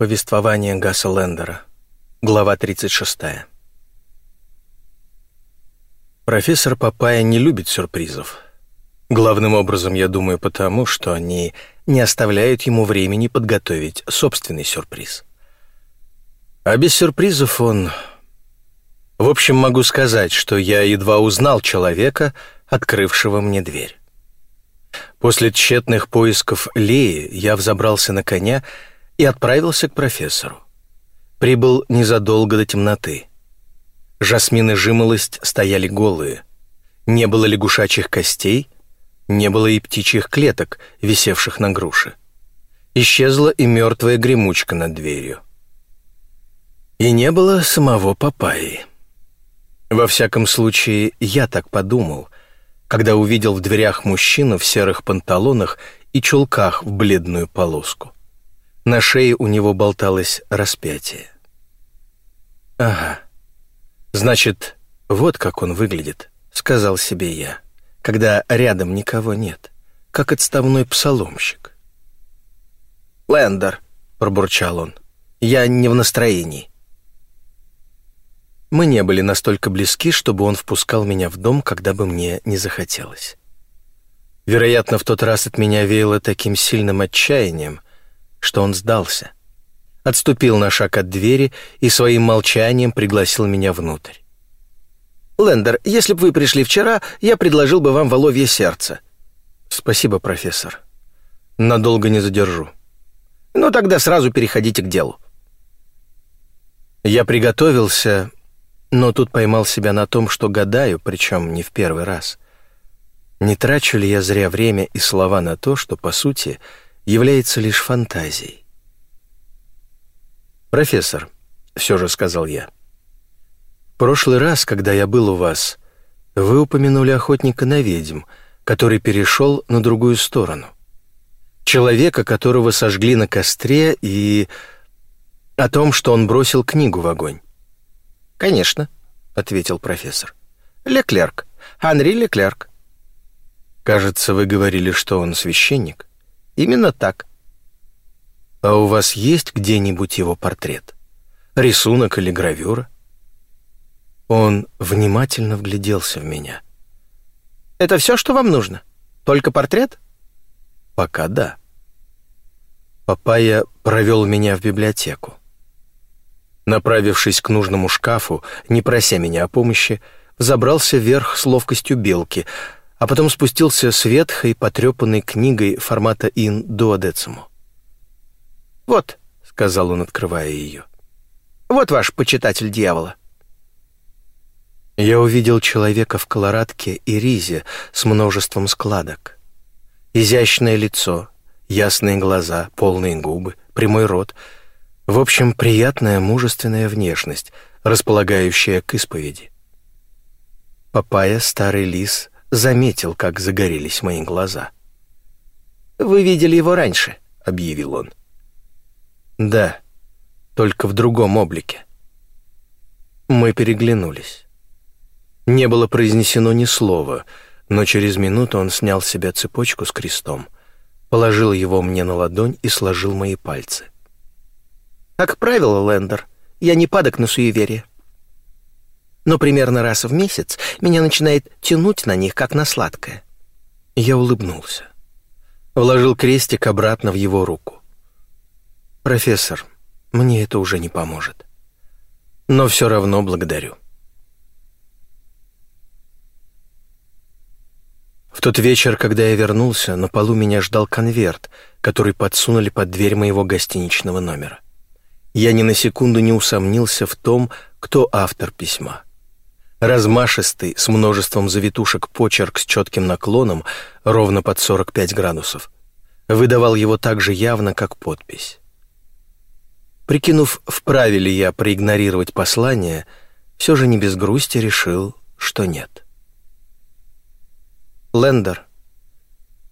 Повествование Гасса Лендера. Глава 36. Профессор Папая не любит сюрпризов. Главным образом, я думаю, потому, что они не оставляют ему времени подготовить собственный сюрприз. А без сюрпризов он... В общем, могу сказать, что я едва узнал человека, открывшего мне дверь. После тщетных поисков Леи я взобрался на коня отправился к профессору. Прибыл незадолго до темноты. Жасмин и жимолость стояли голые. Не было лягушачьих костей, не было и птичьих клеток, висевших на груше. Исчезла и мертвая гремучка над дверью. И не было самого Папайи. Во всяком случае, я так подумал, когда увидел в дверях мужчину в серых панталонах и чулках в бледную полоску. На шее у него болталось распятие. «Ага. Значит, вот как он выглядит», — сказал себе я, когда рядом никого нет, как отставной псаломщик. «Лендер», — пробурчал он, — «я не в настроении». Мы не были настолько близки, чтобы он впускал меня в дом, когда бы мне не захотелось. Вероятно, в тот раз от меня веяло таким сильным отчаянием — что он сдался. Отступил на шаг от двери и своим молчанием пригласил меня внутрь. «Лендер, если бы вы пришли вчера, я предложил бы вам воловье сердце». «Спасибо, профессор. Надолго не задержу». «Ну, тогда сразу переходите к делу». Я приготовился, но тут поймал себя на том, что гадаю, причем не в первый раз. Не трачу ли я зря время и слова на то, что, по сути, является лишь фантазией. «Профессор», — все же сказал я, — «в прошлый раз, когда я был у вас, вы упомянули охотника на ведьм, который перешел на другую сторону. Человека, которого сожгли на костре, и о том, что он бросил книгу в огонь». «Конечно», — ответил профессор. «Леклерк. Анри Леклерк». «Кажется, вы говорили, что он священник». Именно так. А у вас есть где-нибудь его портрет? Рисунок или гравюра? Он внимательно вгляделся в меня. Это все, что вам нужно? Только портрет? Пока да. Папая провел меня в библиотеку. Направившись к нужному шкафу, не прося меня о помощи, забрался вверх с ловкостью белки — а потом спустился с ветхой, потрепанной книгой формата ин дуодециму. «Вот», — сказал он, открывая ее, — «вот ваш почитатель дьявола». Я увидел человека в колорадке и ризе с множеством складок. Изящное лицо, ясные глаза, полные губы, прямой рот. В общем, приятная мужественная внешность, располагающая к исповеди. Папая, старый лис, заметил, как загорелись мои глаза. «Вы видели его раньше», — объявил он. «Да, только в другом облике». Мы переглянулись. Не было произнесено ни слова, но через минуту он снял с себя цепочку с крестом, положил его мне на ладонь и сложил мои пальцы. «Как правило, Лендер, я не падок на суеверие но примерно раз в месяц меня начинает тянуть на них, как на сладкое. Я улыбнулся. Вложил крестик обратно в его руку. «Профессор, мне это уже не поможет. Но все равно благодарю». В тот вечер, когда я вернулся, на полу меня ждал конверт, который подсунули под дверь моего гостиничного номера. Я ни на секунду не усомнился в том, кто автор письма. Размашистый, с множеством завитушек почерк с четким наклоном, ровно под 45 градусов, выдавал его так же явно, как подпись. Прикинув, вправе ли я проигнорировать послание, все же не без грусти решил, что нет. «Лендер,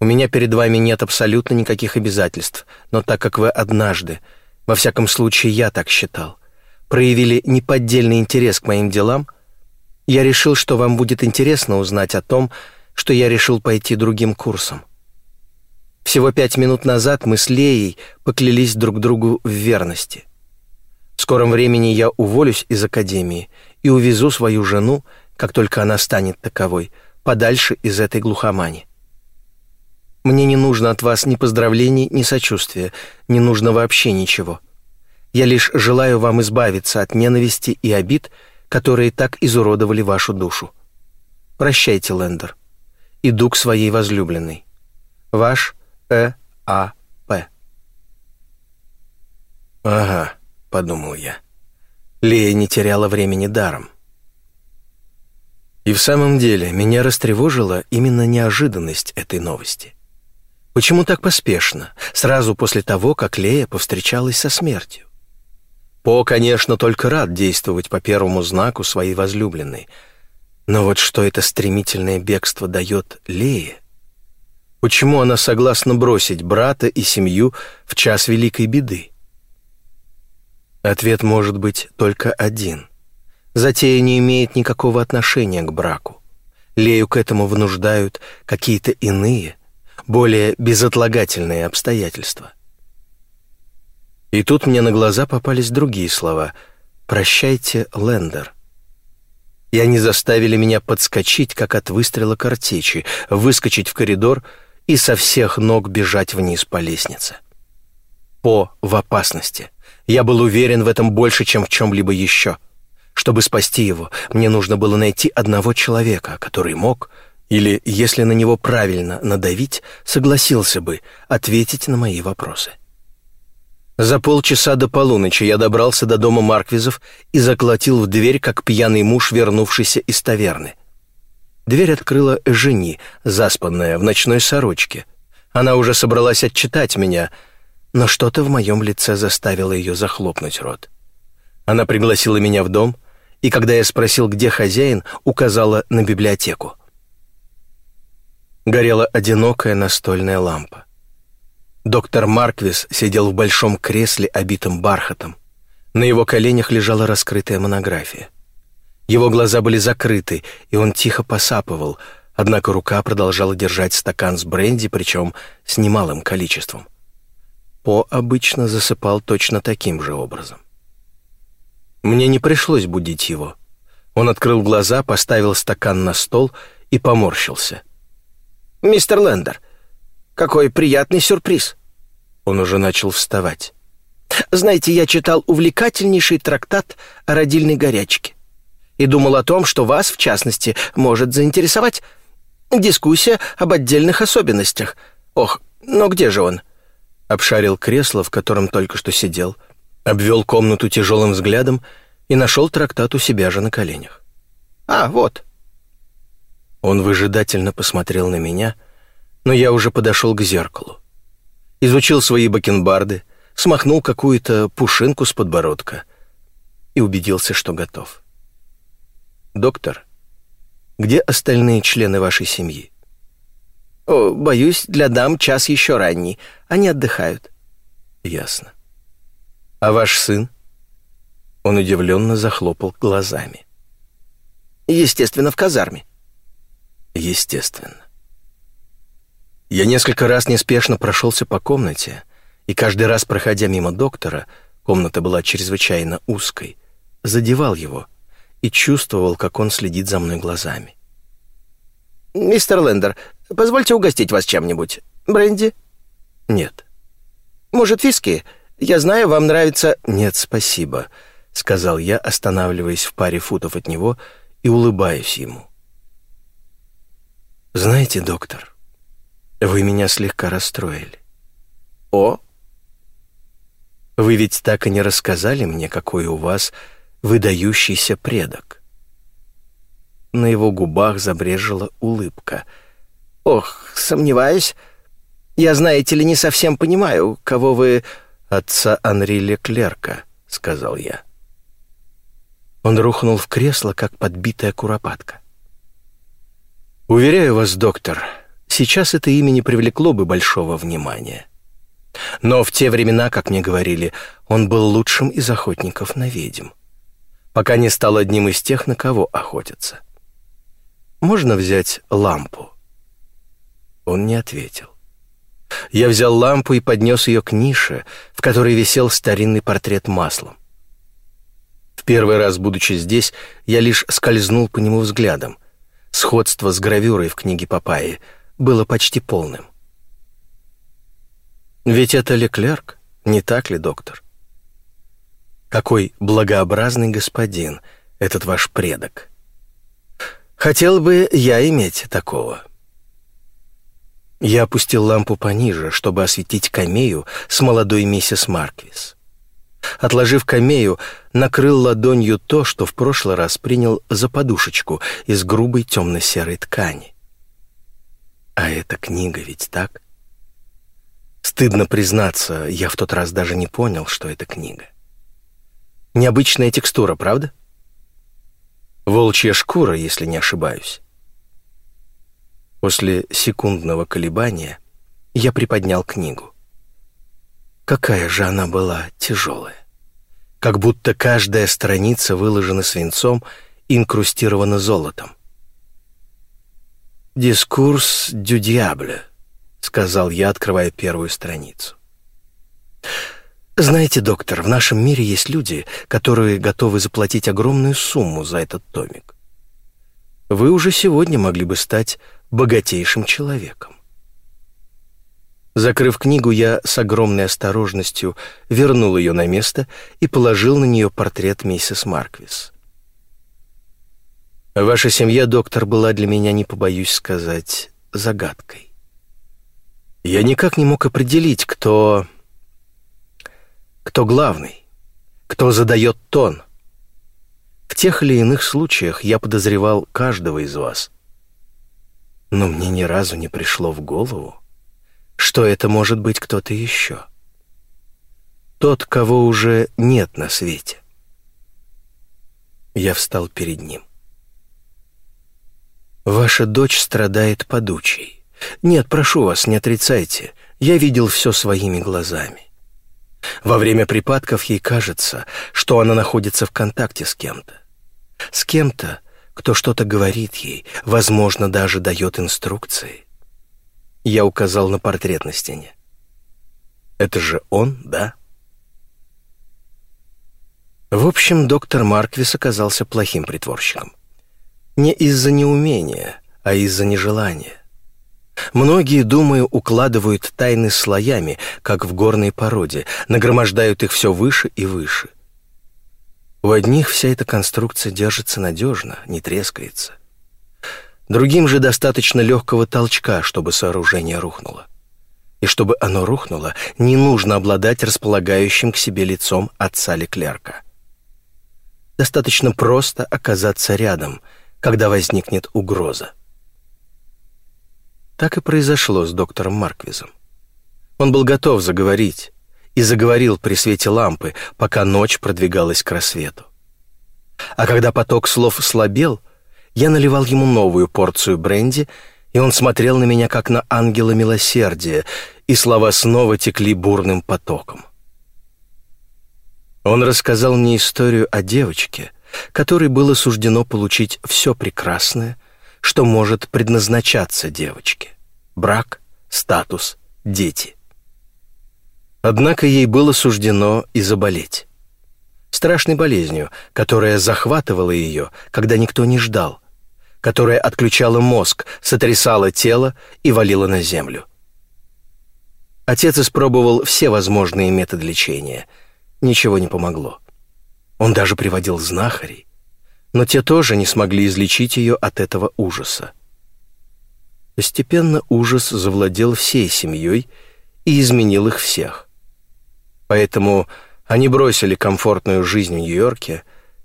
у меня перед вами нет абсолютно никаких обязательств, но так как вы однажды, во всяком случае я так считал, проявили неподдельный интерес к моим делам — я решил, что вам будет интересно узнать о том, что я решил пойти другим курсом. Всего пять минут назад мы с Леей поклялись друг другу в верности. В скором времени я уволюсь из академии и увезу свою жену, как только она станет таковой, подальше из этой глухомани. Мне не нужно от вас ни поздравлений, ни сочувствия, не нужно вообще ничего. Я лишь желаю вам избавиться от ненависти и обид, которые так изуродовали вашу душу. Прощайте, Лендер. Иду к своей возлюбленной. Ваш Э. А. П. «Ага», — подумал я. Лея не теряла времени даром. И в самом деле меня растревожила именно неожиданность этой новости. Почему так поспешно, сразу после того, как Лея повстречалась со смертью? По, конечно, только рад действовать по первому знаку своей возлюбленной, но вот что это стремительное бегство дает Лее — Почему она согласна бросить брата и семью в час великой беды? Ответ может быть только один. Затея не имеет никакого отношения к браку. Лею к этому вынуждают какие-то иные, более безотлагательные обстоятельства. И тут мне на глаза попались другие слова «Прощайте, Лендер». И они заставили меня подскочить, как от выстрела картечи, выскочить в коридор — и со всех ног бежать вниз по лестнице. По в опасности. Я был уверен в этом больше, чем в чем-либо еще. Чтобы спасти его, мне нужно было найти одного человека, который мог, или, если на него правильно надавить, согласился бы ответить на мои вопросы. За полчаса до полуночи я добрался до дома Марквизов и заколотил в дверь, как пьяный муж, вернувшийся из таверны. Дверь открыла Жени, заспанная, в ночной сорочке. Она уже собралась отчитать меня, но что-то в моем лице заставило ее захлопнуть рот. Она пригласила меня в дом, и когда я спросил, где хозяин, указала на библиотеку. Горела одинокая настольная лампа. Доктор Марквис сидел в большом кресле, обитом бархатом. На его коленях лежала раскрытая монография. Его глаза были закрыты, и он тихо посапывал, однако рука продолжала держать стакан с бренди, причем с немалым количеством. По обычно засыпал точно таким же образом. Мне не пришлось будить его. Он открыл глаза, поставил стакан на стол и поморщился. «Мистер Лендер, какой приятный сюрприз!» Он уже начал вставать. «Знаете, я читал увлекательнейший трактат о родильной горячке и думал о том, что вас, в частности, может заинтересовать дискуссия об отдельных особенностях. Ох, но где же он?» Обшарил кресло, в котором только что сидел, обвел комнату тяжелым взглядом и нашел трактат у себя же на коленях. «А, вот». Он выжидательно посмотрел на меня, но я уже подошел к зеркалу. Изучил свои бакенбарды, смахнул какую-то пушинку с подбородка и убедился, что готов. «Доктор, где остальные члены вашей семьи?» «О, боюсь, для дам час еще ранний. Они отдыхают». «Ясно. А ваш сын?» Он удивленно захлопал глазами. «Естественно, в казарме». «Естественно». Я несколько раз неспешно прошелся по комнате, и каждый раз, проходя мимо доктора, комната была чрезвычайно узкой, задевал его — и чувствовал, как он следит за мной глазами. «Мистер Лендер, позвольте угостить вас чем-нибудь. Бренди?» «Нет». «Может, виски? Я знаю, вам нравится...» «Нет, спасибо», — сказал я, останавливаясь в паре футов от него и улыбаясь ему. «Знаете, доктор, вы меня слегка расстроили». «О?» «Вы ведь так и не рассказали мне, какой у вас выдающийся предок. На его губах забрежила улыбка. «Ох, сомневаюсь. Я, знаете ли, не совсем понимаю, кого вы...» «Отца Анри Леклерка», — сказал я. Он рухнул в кресло, как подбитая куропатка. «Уверяю вас, доктор, сейчас это имя не привлекло бы большого внимания. Но в те времена, как мне говорили, он был лучшим из охотников на ведьм пока не стал одним из тех, на кого охотятся. «Можно взять лампу?» Он не ответил. Я взял лампу и поднес ее к нише, в которой висел старинный портрет маслом. В первый раз, будучи здесь, я лишь скользнул по нему взглядом. Сходство с гравюрой в книге Папайи было почти полным. Ведь это Леклерк, не так ли, доктор? Какой благообразный господин этот ваш предок. Хотел бы я иметь такого. Я опустил лампу пониже, чтобы осветить камею с молодой миссис Марквис. Отложив камею, накрыл ладонью то, что в прошлый раз принял за подушечку из грубой темно-серой ткани. А эта книга ведь так? Стыдно признаться, я в тот раз даже не понял, что это книга. Необычная текстура, правда? Волчья шкура, если не ошибаюсь. После секундного колебания я приподнял книгу. Какая же она была тяжелая. Как будто каждая страница выложена свинцом и инкрустирована золотом. «Дискурс дю диабле», — сказал я, открывая первую страницу. «Знаете, доктор, в нашем мире есть люди, которые готовы заплатить огромную сумму за этот томик. Вы уже сегодня могли бы стать богатейшим человеком. Закрыв книгу, я с огромной осторожностью вернул ее на место и положил на нее портрет миссис Марквис. Ваша семья, доктор, была для меня, не побоюсь сказать, загадкой. Я никак не мог определить, кто... кто главный, кто задает тон. В тех или иных случаях я подозревал каждого из вас — но мне ни разу не пришло в голову, что это может быть кто-то еще. Тот, кого уже нет на свете. Я встал перед ним. «Ваша дочь страдает подучей. Нет, прошу вас, не отрицайте. Я видел все своими глазами. Во время припадков ей кажется, что она находится в контакте с кем-то. С кем-то, кто что-то говорит ей, возможно, даже дает инструкции. Я указал на портрет на стене. Это же он, да? В общем, доктор Марквис оказался плохим притворщиком. Не из-за неумения, а из-за нежелания. Многие, думаю, укладывают тайны слоями, как в горной породе, нагромождают их все выше и выше. У одних вся эта конструкция держится надежно, не трескается. Другим же достаточно легкого толчка, чтобы сооружение рухнуло. И чтобы оно рухнуло, не нужно обладать располагающим к себе лицом отца Леклерка. Достаточно просто оказаться рядом, когда возникнет угроза. Так и произошло с доктором Марквизом. Он был готов заговорить, и заговорил при свете лампы, пока ночь продвигалась к рассвету. А когда поток слов слабел, я наливал ему новую порцию бренди, и он смотрел на меня, как на ангела милосердия, и слова снова текли бурным потоком. Он рассказал мне историю о девочке, которой было суждено получить все прекрасное, что может предназначаться девочке — брак, статус, дети. Однако ей было суждено и заболеть. Страшной болезнью, которая захватывала ее, когда никто не ждал, которая отключала мозг, сотрясала тело и валила на землю. Отец испробовал все возможные методы лечения. Ничего не помогло. Он даже приводил знахарей, но те тоже не смогли излечить ее от этого ужаса. Постепенно ужас завладел всей семьей и изменил их всех. Поэтому они бросили комфортную жизнь в Нью-Йорке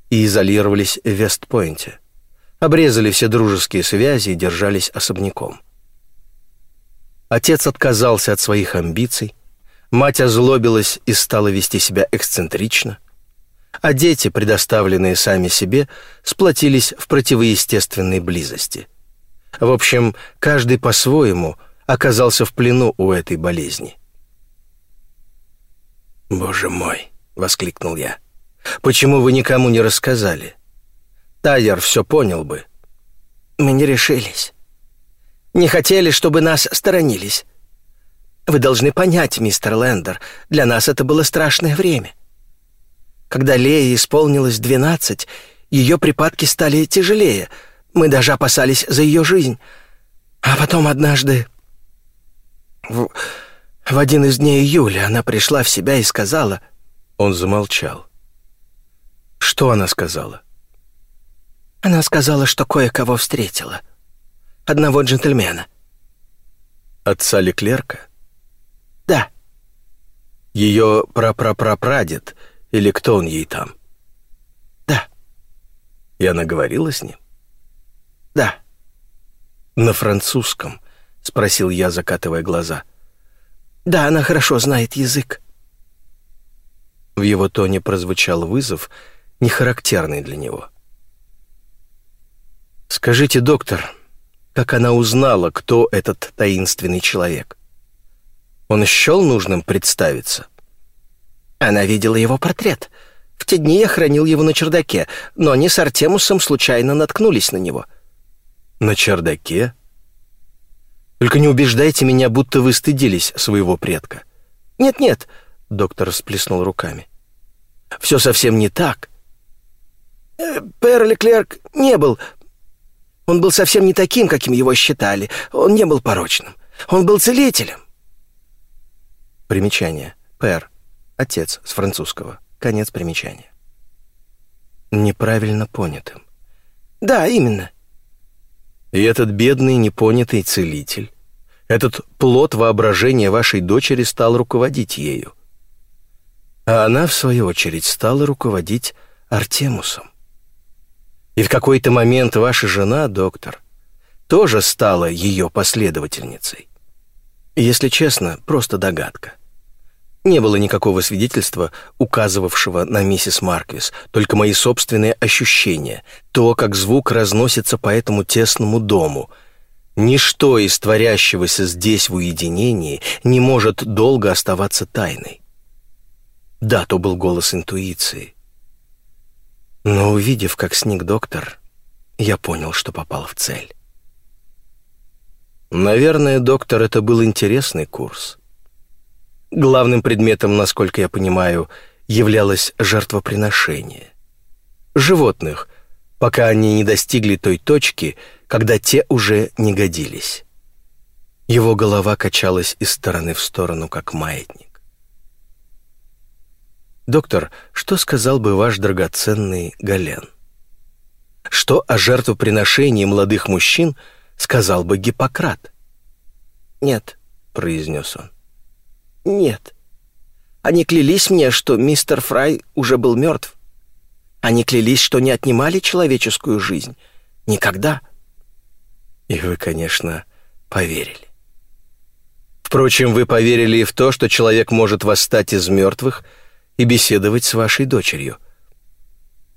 и изолировались в Вестпойнте. Обрезали все дружеские связи и держались особняком. Отец отказался от своих амбиций, мать озлобилась и стала вести себя эксцентрично, а дети, предоставленные сами себе, сплотились в противоестественной близости. В общем, каждый по-своему оказался в плену у этой болезни. «Боже мой!» — воскликнул я. «Почему вы никому не рассказали? Тайер все понял бы». «Мы не решились. Не хотели, чтобы нас сторонились. Вы должны понять, мистер Лендер, для нас это было страшное время. Когда Лее исполнилось двенадцать, ее припадки стали тяжелее. Мы даже опасались за ее жизнь. А потом однажды... В, в один из дней июля она пришла в себя и сказала... Он замолчал. Что она сказала? Она сказала, что кое-кого встретила. Одного джентльмена. Отца Леклерка? Да. Ее прапрапрапрадед, или кто он ей там? Да. И она говорила с ним? Да. На французском? Спросил я, закатывая глаза. Да, она хорошо знает язык. В его тоне прозвучал вызов, не характерный для него. «Скажите, доктор, как она узнала, кто этот таинственный человек? Он счел нужным представиться?» Она видела его портрет. В те дни я хранил его на чердаке, но они с Артемусом случайно наткнулись на него. «На чердаке?» «Только не убеждайте меня, будто вы стыдились своего предка». «Нет-нет», — доктор всплеснул руками. «Все совсем не так. Э, Пер Леклерк не был... Он был совсем не таким, каким его считали. Он не был порочным. Он был целителем. Примечание. Пер. Отец с французского. Конец примечания. Неправильно понятым. Да, именно. И этот бедный непонятый целитель, этот плод воображения вашей дочери стал руководить ею. А она, в свою очередь, стала руководить Артемусом. И в какой-то момент ваша жена, доктор, тоже стала ее последовательницей. Если честно, просто догадка. Не было никакого свидетельства, указывавшего на миссис Марквис, только мои собственные ощущения, то, как звук разносится по этому тесному дому. Ничто из творящегося здесь в уединении не может долго оставаться тайной. Да, то был голос интуиции. Но увидев, как сник доктор, я понял, что попал в цель. Наверное, доктор, это был интересный курс. Главным предметом, насколько я понимаю, являлось жертвоприношение. Животных, пока они не достигли той точки, когда те уже не годились. Его голова качалась из стороны в сторону, как маятник. Доктор, что сказал бы ваш драгоценный Гален? Что о жертвоприношении молодых мужчин сказал бы Гиппократ? «Нет», — произнес он. «Нет. Они клялись мне, что мистер Фрай уже был мертв. Они клялись, что не отнимали человеческую жизнь. Никогда». И вы, конечно, поверили. Впрочем, вы поверили и в то, что человек может восстать из мертвых — и беседовать с вашей дочерью.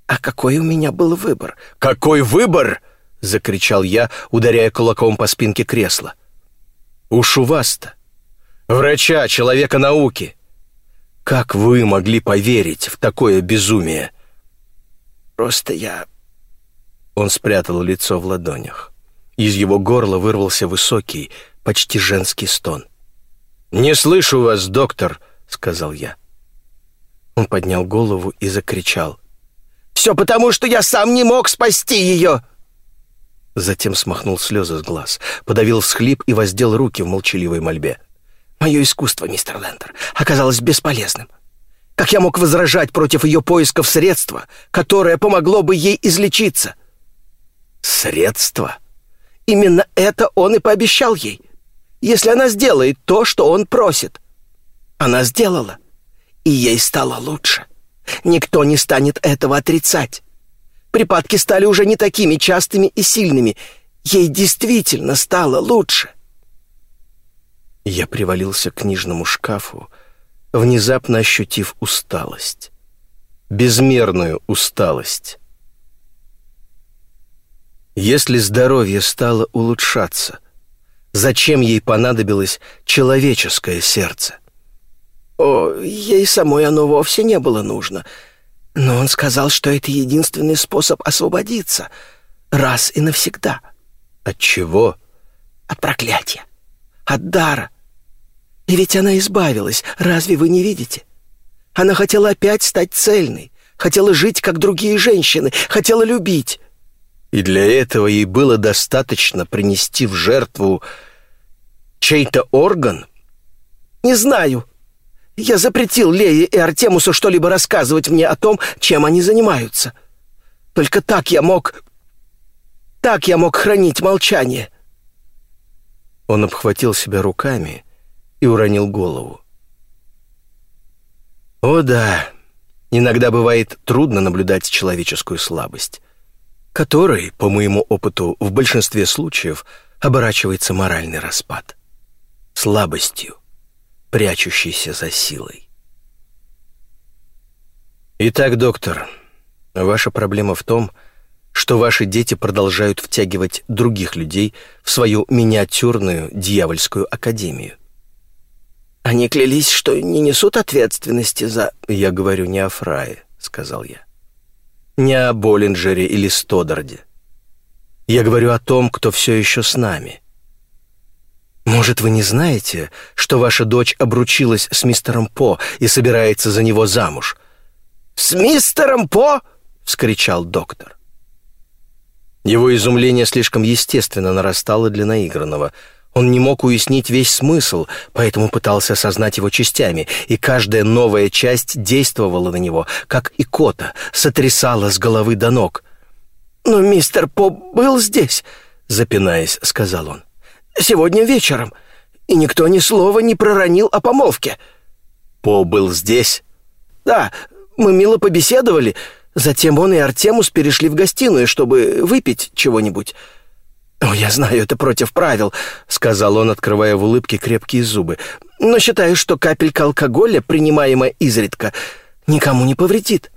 А какой у меня был выбор? Какой выбор? закричал я, ударяя кулаком по спинке кресла. Уж у вас-то, врача, человека науки. Как вы могли поверить в такое безумие? Просто я Он спрятал лицо в ладонях. Из его горла вырвался высокий, почти женский стон. «Не слышу вас, доктор», — сказал я. Он поднял голову и закричал. «Все потому, что я сам не мог спасти ее!» Затем смахнул слезы с глаз, подавил всхлип и воздел руки в молчаливой мольбе. «Мое искусство, мистер Лендер, оказалось бесполезным. Как я мог возражать против ее поисков средства, которое помогло бы ей излечиться?» «Средство?» Именно это он и пообещал ей. Если она сделает то, что он просит. Она сделала и ей стало лучше. Никто не станет этого отрицать. Припадки стали уже не такими частыми и сильными. Ей действительно стало лучше. Я привалился к книжному шкафу, внезапно ощутив усталость. Безмерную усталость. Если здоровье стало улучшаться, зачем ей понадобилось человеческое сердце? О, ей самой оно вовсе не было нужно. Но он сказал, что это единственный способ освободиться. Раз и навсегда. От чего? От проклятия. От дара. И ведь она избавилась, разве вы не видите? Она хотела опять стать цельной, хотела жить, как другие женщины, хотела любить. И для этого ей было достаточно принести в жертву чей-то орган? Не знаю. Я запретил Лее и Артемусу что-либо рассказывать мне о том, чем они занимаются. Только так я мог... Так я мог хранить молчание. Он обхватил себя руками и уронил голову. О да, иногда бывает трудно наблюдать человеческую слабость, которой, по моему опыту, в большинстве случаев оборачивается моральный распад. Слабостью, прячущейся за силой. Итак, доктор, ваша проблема в том, что ваши дети продолжают втягивать других людей в свою миниатюрную дьявольскую академию. Они клялись, что не несут ответственности за... Я говорю не о Фрае, сказал я. Не о Боллинджере или Стодарде. Я говорю о том, кто все еще с нами. Может, вы не знаете, что ваша дочь обручилась с мистером По и собирается за него замуж? «С мистером По?» — вскричал доктор. Его изумление слишком естественно нарастало для наигранного. Он не мог уяснить весь смысл, поэтому пытался осознать его частями, и каждая новая часть действовала на него, как икота, сотрясала с головы до ног. «Но мистер Поп был здесь», — запинаясь, сказал он. «Сегодня вечером, и никто ни слова не проронил о помолвке». «По был здесь?» «Да, мы мило побеседовали, Затем он и Артемус перешли в гостиную, чтобы выпить чего-нибудь. «О, я знаю, это против правил», — сказал он, открывая в улыбке крепкие зубы. «Но считаю, что капелька алкоголя, принимаемая изредка, никому не повредит».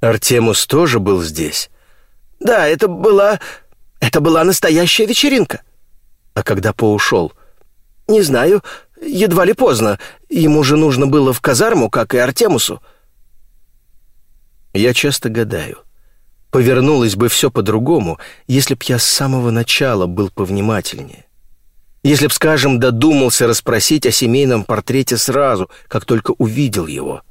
«Артемус тоже был здесь?» «Да, это была... это была настоящая вечеринка». «А когда По ушел?» «Не знаю, едва ли поздно. Ему же нужно было в казарму, как и Артемусу». Я часто гадаю, повернулось бы все по-другому, если б я с самого начала был повнимательнее. Если б, скажем, додумался расспросить о семейном портрете сразу, как только увидел его.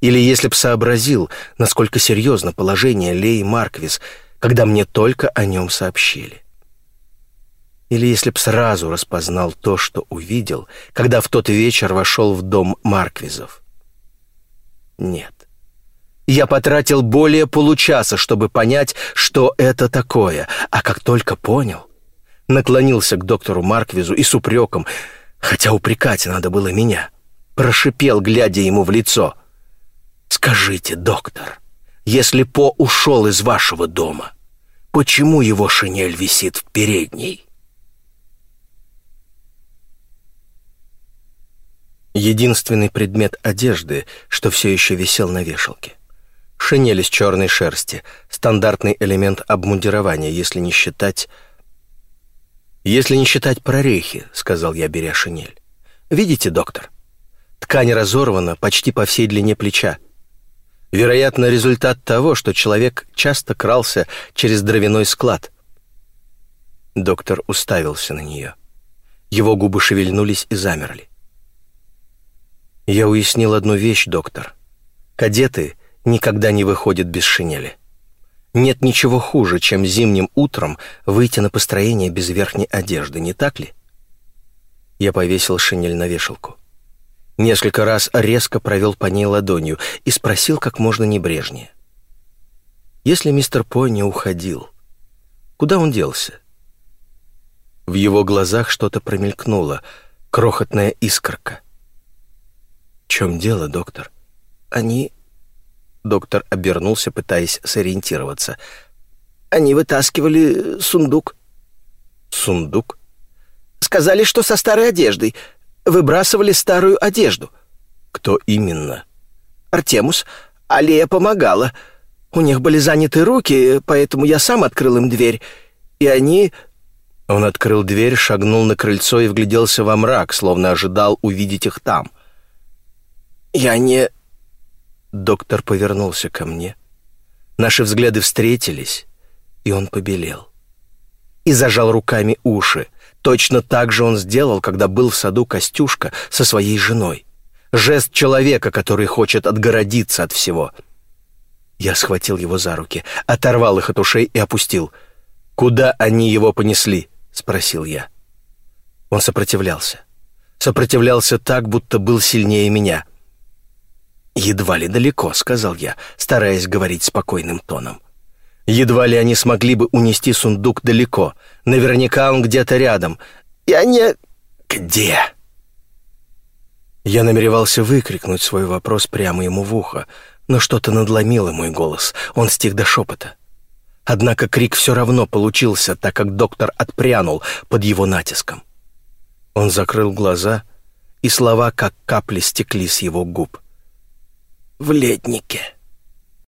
Или если б сообразил, насколько серьезно положение Леи Марквис, когда мне только о нем сообщили. Или если б сразу распознал то, что увидел, когда в тот вечер вошел в дом Марквизов. Нет. Я потратил более получаса, чтобы понять, что это такое, а как только понял, наклонился к доктору Марквизу и с упреком, хотя упрекать надо было меня, прошипел, глядя ему в лицо. «Скажите, доктор, если По ушел из вашего дома, почему его шинель висит в передней?» Единственный предмет одежды, что все еще висел на вешалке — Шинель из черной шерсти, стандартный элемент обмундирования, если не считать... «Если не считать прорехи», — сказал я, беря шинель. «Видите, доктор? Ткань разорвана почти по всей длине плеча. Вероятно, результат того, что человек часто крался через дровяной склад». Доктор уставился на нее. Его губы шевельнулись и замерли. «Я уяснил одну вещь, доктор. Кадеты — никогда не выходит без шинели. Нет ничего хуже, чем зимним утром выйти на построение без верхней одежды, не так ли? Я повесил шинель на вешалку. Несколько раз резко провел по ней ладонью и спросил как можно небрежнее. Если мистер По не уходил, куда он делся? В его глазах что-то промелькнуло, крохотная искорка. «В чем дело, доктор?» «Они Доктор обернулся, пытаясь сориентироваться. «Они вытаскивали сундук». «Сундук?» «Сказали, что со старой одеждой. Выбрасывали старую одежду». «Кто именно?» «Артемус. Алия помогала. У них были заняты руки, поэтому я сам открыл им дверь. И они...» Он открыл дверь, шагнул на крыльцо и вгляделся во мрак, словно ожидал увидеть их там. «Я не...» Доктор повернулся ко мне. Наши взгляды встретились, и он побелел. и зажал руками уши. Точно так же он сделал, когда был в саду Костюшка со своей женой. Жест человека, который хочет отгородиться от всего. Я схватил его за руки, оторвал их от ушей и опустил. «Куда они его понесли?» — спросил я. Он сопротивлялся. Сопротивлялся так, будто был сильнее меня. «Едва ли далеко», — сказал я, стараясь говорить спокойным тоном. Едва ли они смогли бы унести сундук далеко. Наверняка он где-то рядом. Я не... Где? Я намеревался выкрикнуть свой вопрос прямо ему в ухо, но что-то надломило мой голос. Он стих до шепота. Однако крик все равно получился, так как доктор отпрянул под его натиском. Он закрыл глаза, и слова, как капли, стекли с его губ. «В летнике»,